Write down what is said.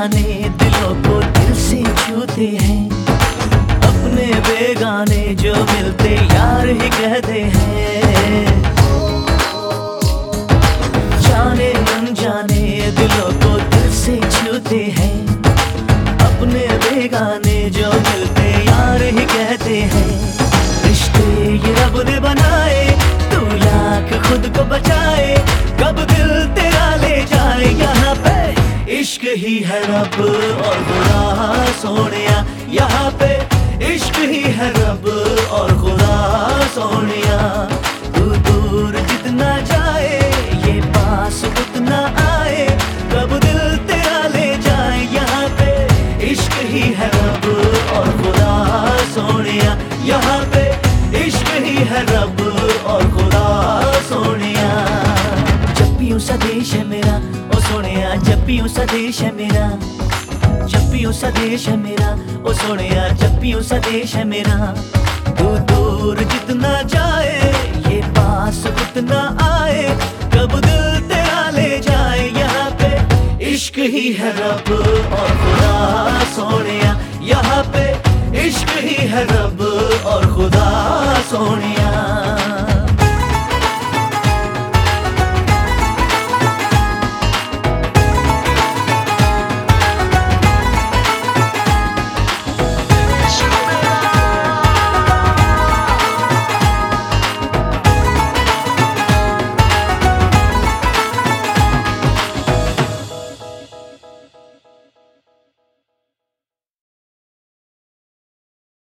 जाने दिलों को दिल से छूते हैं। अपने बेगाने जो मिलते यार ही कहते हैं। जाने अनजाने दिलों को दिल से छूते हैं। अपने बेगाने जो मिलते यार ही कहते हैं। रिश्ते ये रब ने बनाए, तू लाख खुद को बचाए। कब दिल तेरा ले जा ही है रब और खुदा सोने यहाँ पे इश्क ही है रब और खुदा सोने जब सा देश है मेरा, जब सा देश है मेरा, ओ सोने जब सा देश है मेरा। तू दूर जितना जाए, ये पास उतना आए, कब दिल तेरा ले जाए यहाँ पे, इश्क ही है रब और खुदा सोने यहाँ पे, इश्क ही है रब और खुदा, सोनिया।